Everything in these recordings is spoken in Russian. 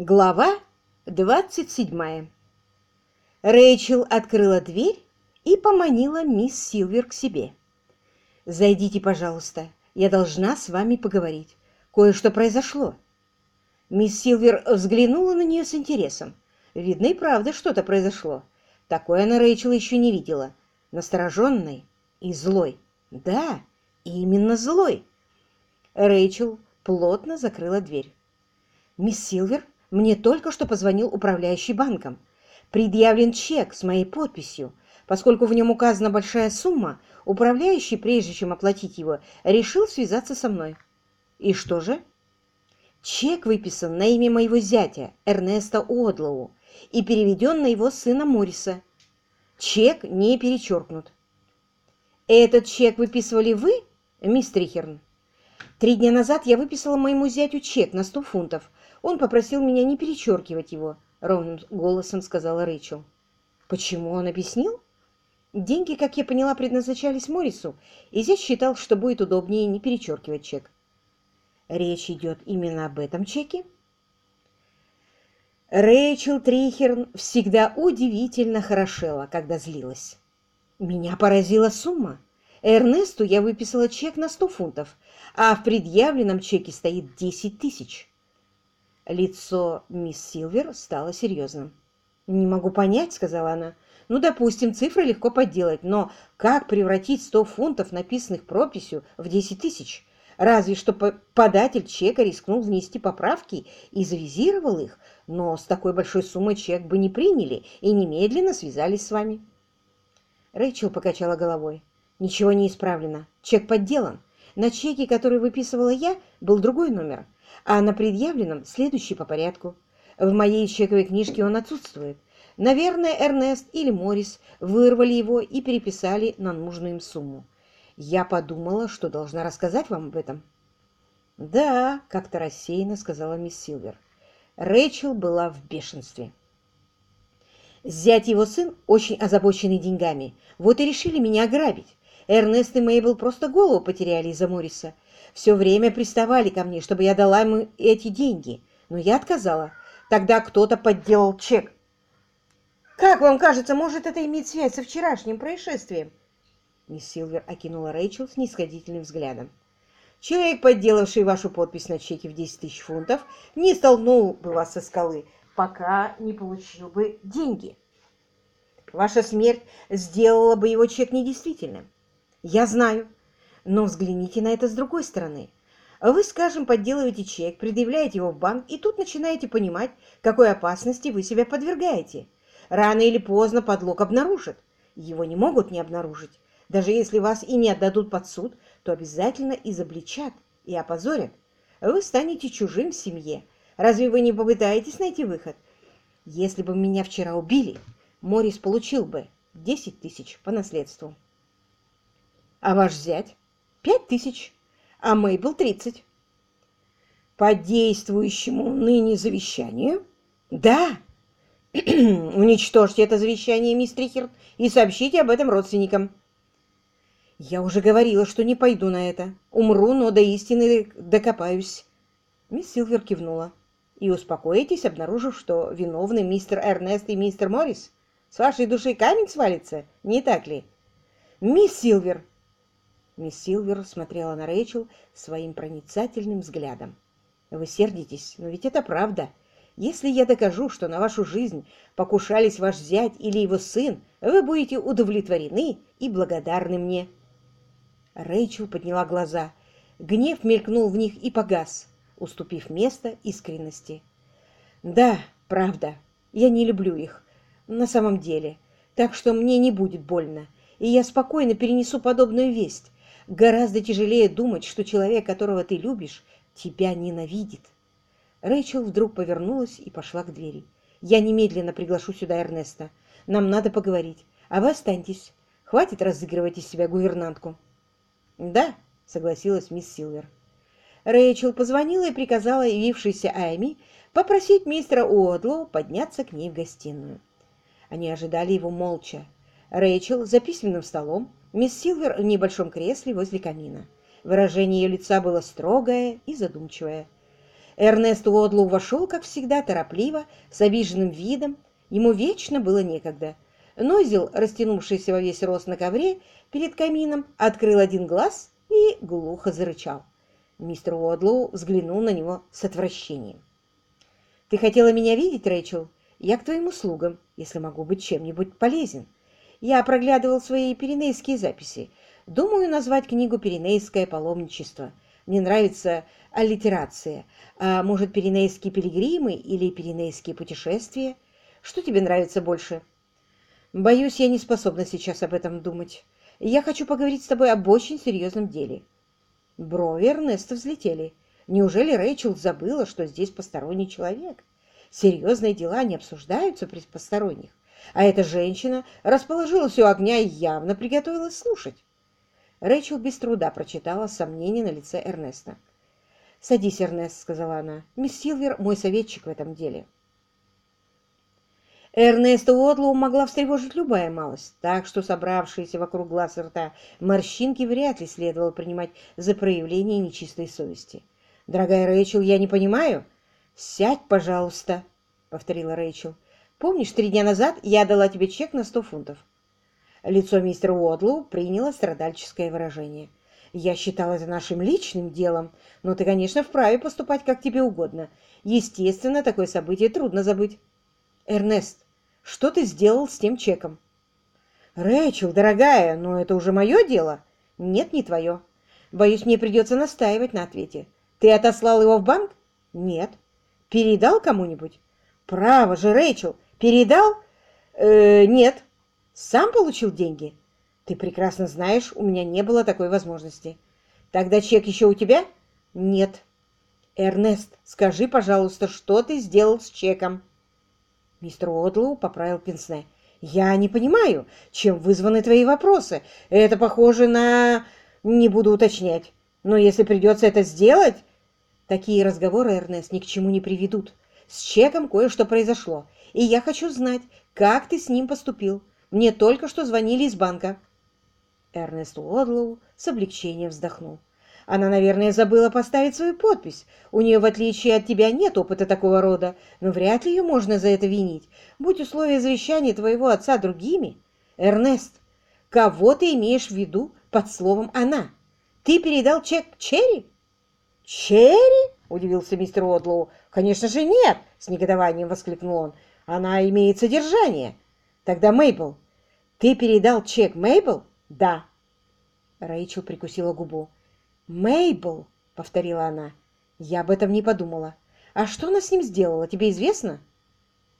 Глава 27. Рэйчел открыла дверь и поманила мисс Силвер к себе. «Зайдите, пожалуйста, я должна с вами поговорить. Кое-что произошло». Мисс Силвер взглянула на нее с интересом. Видно и правда что-то произошло. Такое она Рэйчел еще не видела. Настороженной и злой. Да, именно злой. Рэйчел плотно закрыла дверь. «Мисс Силвер?» Мне только что позвонил управляющий банком. Предъявлен чек с моей подписью. Поскольку в нем указана большая сумма, управляющий, прежде чем оплатить его, решил связаться со мной. И что же? Чек выписан на имя моего зятя, Эрнеста Уодлоу, и переведен на его сына Морриса. Чек не перечеркнут. Этот чек выписывали вы, мисс Трихерн? Три дня назад я выписала моему зятю чек на сто фунтов, он попросил меня не перечеркивать его, — ровным голосом сказала Рэйчел. Почему он объяснил? Деньги, как я поняла, предназначались Морису, и здесь считал, что будет удобнее не перечеркивать чек. Речь идет именно об этом чеке? Рэйчел Трихерн всегда удивительно хорошела, когда злилась. Меня поразила сумма. Эрнесту я выписала чек на сто фунтов, а в предъявленном чеке стоит десять тысяч. Лицо мисс Силвер стало серьезным. «Не могу понять», — сказала она. «Ну, допустим, цифры легко подделать, но как превратить сто фунтов, написанных прописью, в десять тысяч? Разве что податель чека рискнул внести поправки и завизировал их, но с такой большой суммой чек бы не приняли и немедленно связались с вами». Рэйчел покачала головой. «Ничего не исправлено. Чек подделан. На чеке, который выписывала я, был другой номер» а на предъявленном следующий по порядку. В моей чековой книжке он отсутствует. Наверное, Эрнест или Моррис вырвали его и переписали на нужную им сумму. Я подумала, что должна рассказать вам об этом. «Да», — как-то рассеянно сказала мисс Силвер. Рэйчел была в бешенстве. Зять его сын очень озабоченный деньгами. Вот и решили меня ограбить. Эрнест и Мейбл просто голову потеряли из-за Морриса все время приставали ко мне, чтобы я дала ему эти деньги, но я отказала. Тогда кто-то подделал чек. «Как вам кажется, может это иметь связь со вчерашним происшествием?» Мисс Силвер окинула Рэйчел с нисходительным взглядом. «Человек, подделавший вашу подпись на чеке в 10 тысяч фунтов, не столкнул бы вас со скалы, пока не получил бы деньги. Ваша смерть сделала бы его чек недействительным. Я знаю, но взгляните на это с другой стороны. Вы, скажем, подделываете чек, предъявляете его в банк, и тут начинаете понимать, какой опасности вы себя подвергаете. Рано или поздно подлог обнаружат. Его не могут не обнаружить. Даже если вас и не отдадут под суд, то обязательно изобличат и опозорят. Вы станете чужим в семье. Разве вы не попытаетесь найти выход? Если бы меня вчера убили, Морис получил бы 10 тысяч по наследству. А ваш зять? Пять тысяч, а Мейбл тридцать. По действующему ныне завещанию? Да. Уничтожьте это завещание, мисс Трихерт, и сообщите об этом родственникам. Я уже говорила, что не пойду на это. Умру, но до истины докопаюсь. Мисс Силвер кивнула. И успокоитесь, обнаружив, что виновны мистер Эрнест и мистер Моррис. С вашей души камень свалится, не так ли? Мисс Силвер, Мисс Силвер смотрела на Рэйчел своим проницательным взглядом. «Вы сердитесь, но ведь это правда. Если я докажу, что на вашу жизнь покушались ваш зять или его сын, вы будете удовлетворены и благодарны мне». Рэйчел подняла глаза. Гнев мелькнул в них и погас, уступив место искренности. «Да, правда, я не люблю их. На самом деле. Так что мне не будет больно, и я спокойно перенесу подобную весть. Гораздо тяжелее думать, что человек, которого ты любишь, тебя ненавидит. Рэйчел вдруг повернулась и пошла к двери. «Я немедленно приглашу сюда Эрнеста. Нам надо поговорить. А вы останьтесь. Хватит разыгрывать из себя гувернантку». «Да», — согласилась мисс Силвер. Рэйчел позвонила и приказала явившейся Айми попросить мистера Уодлоу подняться к ней в гостиную. Они ожидали его молча. Рэйчел за письменным столом, Мисс Силвер в небольшом кресле возле камина. Выражение ее лица было строгое и задумчивое. Эрнест Уодлоу вошел, как всегда, торопливо, с обиженным видом. Ему вечно было некогда. Нозил, растянувшийся во весь рост на ковре перед камином, открыл один глаз и глухо зарычал. Мистер Уодлоу взглянул на него с отвращением. «Ты хотела меня видеть, Рэйчел? Я к твоим услугам, если могу быть чем-нибудь полезен. Я проглядывал свои пиренейские записи. Думаю назвать книгу «Пиренейское паломничество». Мне нравится аллитерация. А может, пиренейские пилигримы или пиренейские путешествия? Что тебе нравится больше? Боюсь, я не способна сейчас об этом думать. Я хочу поговорить с тобой об очень серьезном деле. Брови Эрнеста взлетели. Неужели Рэйчел забыла, что здесь посторонний человек? Серьезные дела не обсуждаются при посторонних. А эта женщина расположилась у огня и явно приготовилась слушать. Рэйчел без труда прочитала сомнение на лице Эрнеста. «Садись, Эрнест», — сказала она. «Мисс Силвер мой советчик в этом деле». Эрнеста Уотлоу могла встревожить любая малость, так что собравшиеся вокруг глаз и рта морщинки вряд ли следовало принимать за проявление нечистой совести. «Дорогая Рэйчел, я не понимаю». «Сядь, пожалуйста», — повторила Рэйчел. «Помнишь, три дня назад я дала тебе чек на сто фунтов?» Лицо мистера Уотлоу приняло страдальческое выражение. Я считал это нашим личным делом, но ты, конечно, вправе поступать как тебе угодно. Естественно, такое событие трудно забыть. Эрнест, что ты сделал с тем чеком? Рэйчел, дорогая, но это уже мое дело. Нет, не твое. Боюсь, мне придется настаивать на ответе. Ты отослал его в банк? Нет. Передал кому-нибудь? Право же, Рэйчел, передал? Э, нет. Сам получил деньги? Ты прекрасно знаешь, у меня не было такой возможности. Тогда чек еще у тебя? Нет. Эрнест, скажи, пожалуйста, что ты сделал с чеком? Мистер Уодлоу поправил пенсне. Я не понимаю, чем вызваны твои вопросы. Это похоже на... Не буду уточнять. Но если придется это сделать... Такие разговоры, Эрнест, ни к чему не приведут. С чеком кое-что произошло, и я хочу знать, как ты с ним поступил. Мне только что звонили из банка. Эрнест Уодлоу с облегчением вздохнул. Она, наверное, забыла поставить свою подпись. У нее, в отличие от тебя, нет опыта такого рода, но вряд ли ее можно за это винить. Будь условия завещания твоего отца другими. Эрнест, кого ты имеешь в виду под словом «она»? Ты передал чек Черри? Черри? Удивился мистер Уодлоу. Конечно же нет, с негодованием воскликнул он. Она имеет содержание. Тогда Мейбл. Ты передал чек Мейбл? «Да». Рэйчел прикусила губу. «Мейбл», — повторила она. «Я об этом не подумала. А что она с ним сделала, тебе известно?»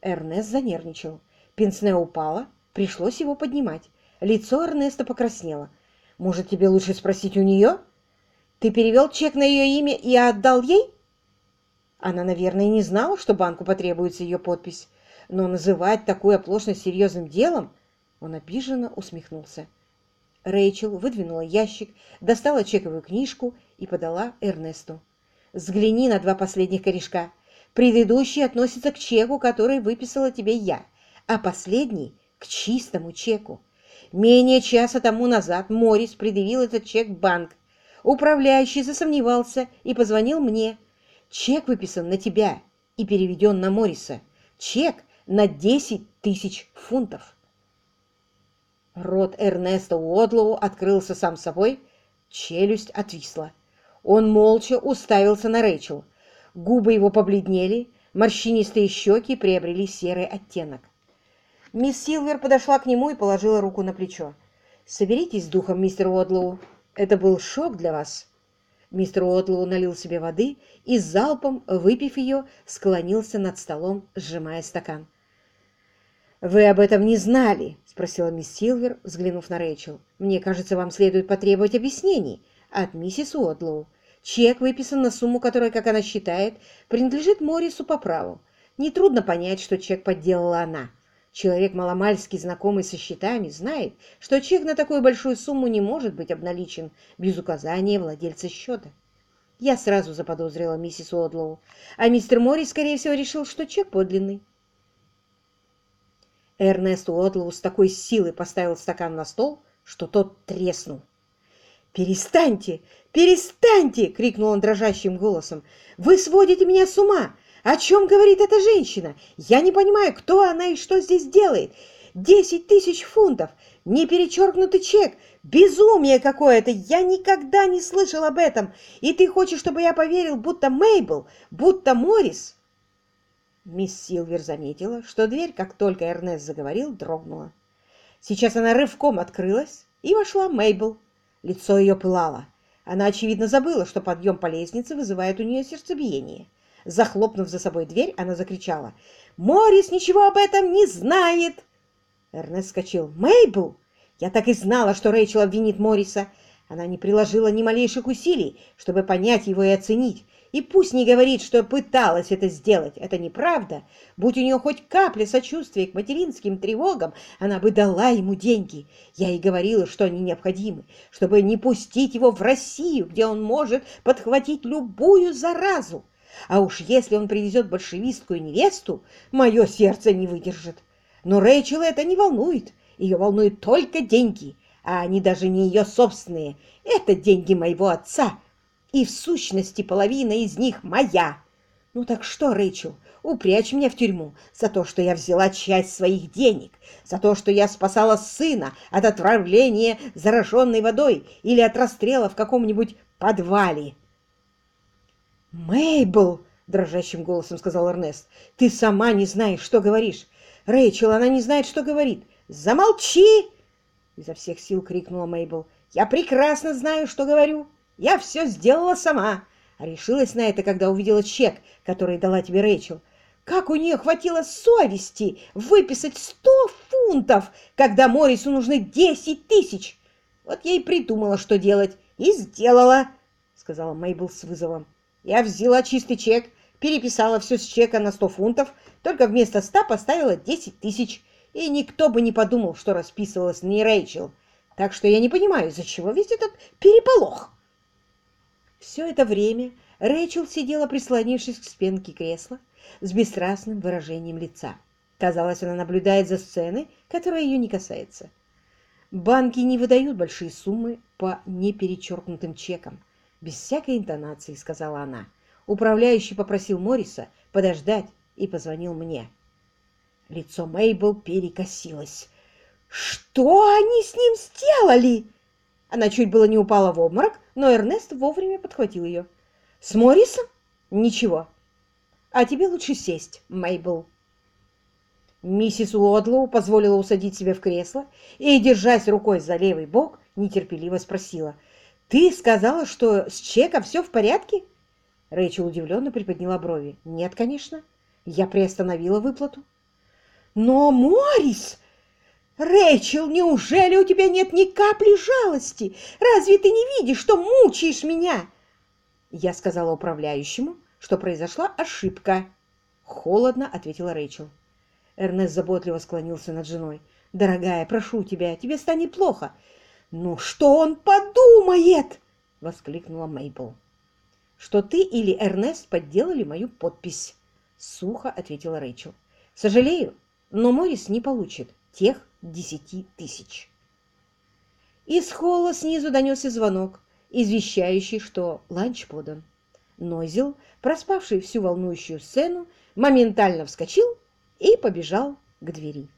Эрнест занервничал. Пенсне упала, пришлось его поднимать. Лицо Эрнеста покраснело. «Может, тебе лучше спросить у нее? Ты перевел чек на ее имя и отдал ей?» Она, наверное, не знала, что банку потребуется ее подпись. Но называть такую оплошность серьезным делом... Он обиженно усмехнулся. Рэйчел выдвинула ящик, достала чековую книжку и подала Эрнесту. «Взгляни на два последних корешка. Предыдущий относится к чеку, который выписала тебе я, а последний — к чистому чеку. Менее часа тому назад Морис предъявил этот чек в банк. Управляющий засомневался и позвонил мне. Чек выписан на тебя и переведен на Мориса. Чек на 10 тысяч фунтов. Рот Эрнеста Уодлоу открылся сам собой, челюсть отвисла. Он молча уставился на Рэйчел. Губы его побледнели, морщинистые щеки приобрели серый оттенок. Мисс Силвер подошла к нему и положила руку на плечо. «Соберитесь с духом, мистер Уодлоу. Это был шок для вас». Мистер Уодлоу налил себе воды и, залпом, выпив ее, склонился над столом, сжимая стакан. «Вы об этом не знали?» — спросила мисс Силвер, взглянув на Рэйчел. «Мне кажется, вам следует потребовать объяснений от миссис Уодлоу. Чек выписан на сумму, которая, как она считает, принадлежит Моррису по праву. Нетрудно понять, что чек подделала она. Человек, маломальски знакомый со счетами, знает, что чек на такую большую сумму не может быть обналичен без указания владельца счета. Я сразу заподозрила миссис Уодлоу, а мистер Моррис, скорее всего, решил, что чек подлинный. Эрнест Уотлоу с такой силой поставил стакан на стол, что тот треснул. «Перестаньте! Перестаньте!» — крикнул он дрожащим голосом. «Вы сводите меня с ума! О чем говорит эта женщина? Я не понимаю, кто она и что здесь делает. Десять тысяч фунтов! Не перечеркнутый чек! Безумие какое-то! Я никогда не слышал об этом! И ты хочешь, чтобы я поверил, будто Мейбл, будто Моррис?» Мисс Силвер заметила, что дверь, как только Эрнест заговорил, дрогнула. Сейчас она рывком открылась, и вошла Мейбл. Лицо ее пылало. Она, очевидно, забыла, что подъем по лестнице вызывает у нее сердцебиение. Захлопнув за собой дверь, она закричала. «Моррис ничего об этом не знает!» Эрнест вскочил. «Мейбл! Я так и знала, что Рэйчел обвинит Морриса. Она не приложила ни малейших усилий, чтобы понять его и оценить. И пусть не говорит, что пыталась это сделать. Это неправда. Будь у нее хоть капля сочувствия к материнским тревогам, она бы дала ему деньги. Я ей говорила, что они необходимы, чтобы не пустить его в Россию, где он может подхватить любую заразу. А уж если он привезет большевистскую невесту, мое сердце не выдержит. Но Рэйчел это не волнует. Ее волнуют только деньги, а они даже не ее собственные. Это деньги моего отца, и в сущности половина из них моя. Ну так что, Рэйчел, упрячь меня в тюрьму за то, что я взяла часть своих денег, за то, что я спасала сына от отравления зараженной водой или от расстрела в каком-нибудь подвале. «Мейбл!» — дрожащим голосом сказал Эрнест. «Ты сама не знаешь, что говоришь. Рэйчел, она не знает, что говорит. Замолчи!» Изо всех сил крикнула Мейбл. «Я прекрасно знаю, что говорю. Я все сделала сама. Решилась на это, когда увидела чек, который дала тебе Рэйчел. Как у нее хватило совести выписать сто фунтов, когда Морису нужны десять тысяч? Вот я и придумала, что делать, и сделала, — сказала Мейбл с вызовом. Я взяла чистый чек, переписала все с чека на сто фунтов, только вместо ста поставила десять тысяч, и никто бы не подумал, что расписывалась не Рэйчел. Так что я не понимаю, из-за чего весь этот переполох. Все это время Рэйчел сидела, прислонившись к спинке кресла, с бесстрастным выражением лица. Казалось, она наблюдает за сценой, которая ее не касается. Банки не выдают большие суммы по неперечеркнутым чекам. Без всякой интонации, сказала она. Управляющий попросил Морриса подождать и позвонил мне. Лицо Мейбл перекосилось. «Что они с ним сделали?» Она чуть было не упала в обморок, но Эрнест вовремя подхватил ее. «С Моррисом? Ничего. А тебе лучше сесть, Мейбл». Миссис Уодлоу позволила усадить себя в кресло и, держась рукой за левый бок, нетерпеливо спросила. «Ты сказала, что с чеком все в порядке?» Рэйчел удивленно приподняла брови. «Нет, конечно. Я приостановила выплату». «Но Моррис!» «Рэйчел, неужели у тебя нет ни капли жалости? Разве ты не видишь, что мучаешь меня?» Я сказала управляющему, что произошла ошибка. Холодно ответила Рэйчел. Эрнест заботливо склонился над женой. «Дорогая, прошу тебя, тебе станет плохо». «Ну что он подумает?» — воскликнула Мейбл. «Что ты или Эрнест подделали мою подпись», — сухо ответила Рэйчел. «Сожалею, но Морис не получит тех десяти тысяч. Из холла снизу донесся звонок, извещающий, что ланч подан. Нойзел, проспавший всю волнующую сцену, моментально вскочил и побежал к двери.